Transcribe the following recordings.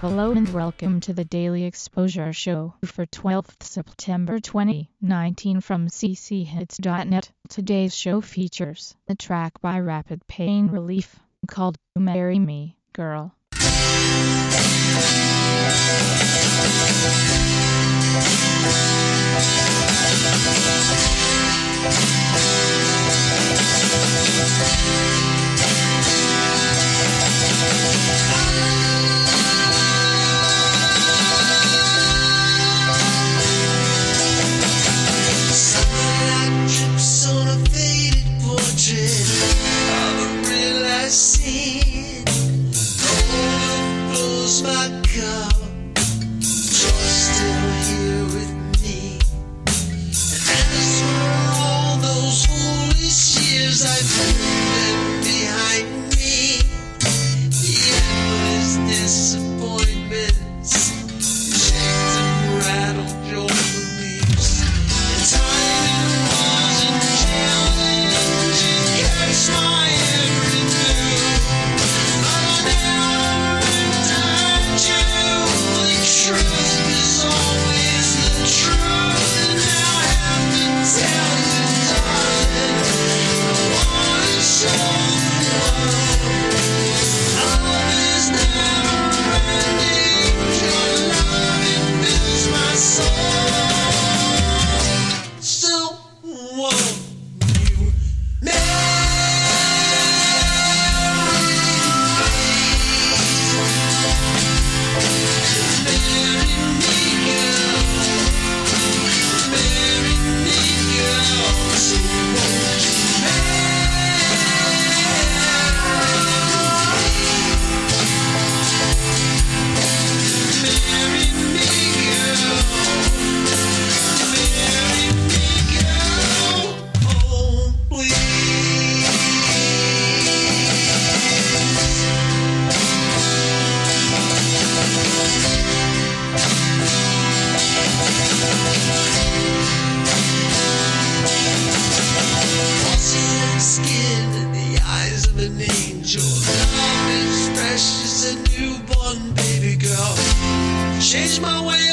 Hello and welcome to the Daily Exposure Show for 12th September 2019 from cchits.net. Today's show features the track by Rapid Pain Relief called Marry Me, Girl. Change my way.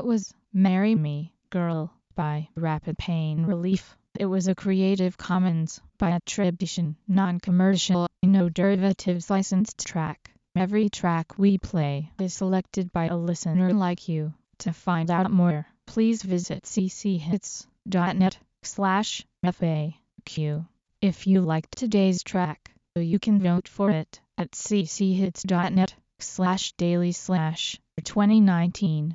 That was Marry Me, Girl by Rapid Pain Relief. It was a Creative Commons by attribution, non-commercial, no derivatives licensed track. Every track we play is selected by a listener like you. To find out more, please visit cchits.net slash FAQ. If you liked today's track, you can vote for it at cchits.net slash daily slash 2019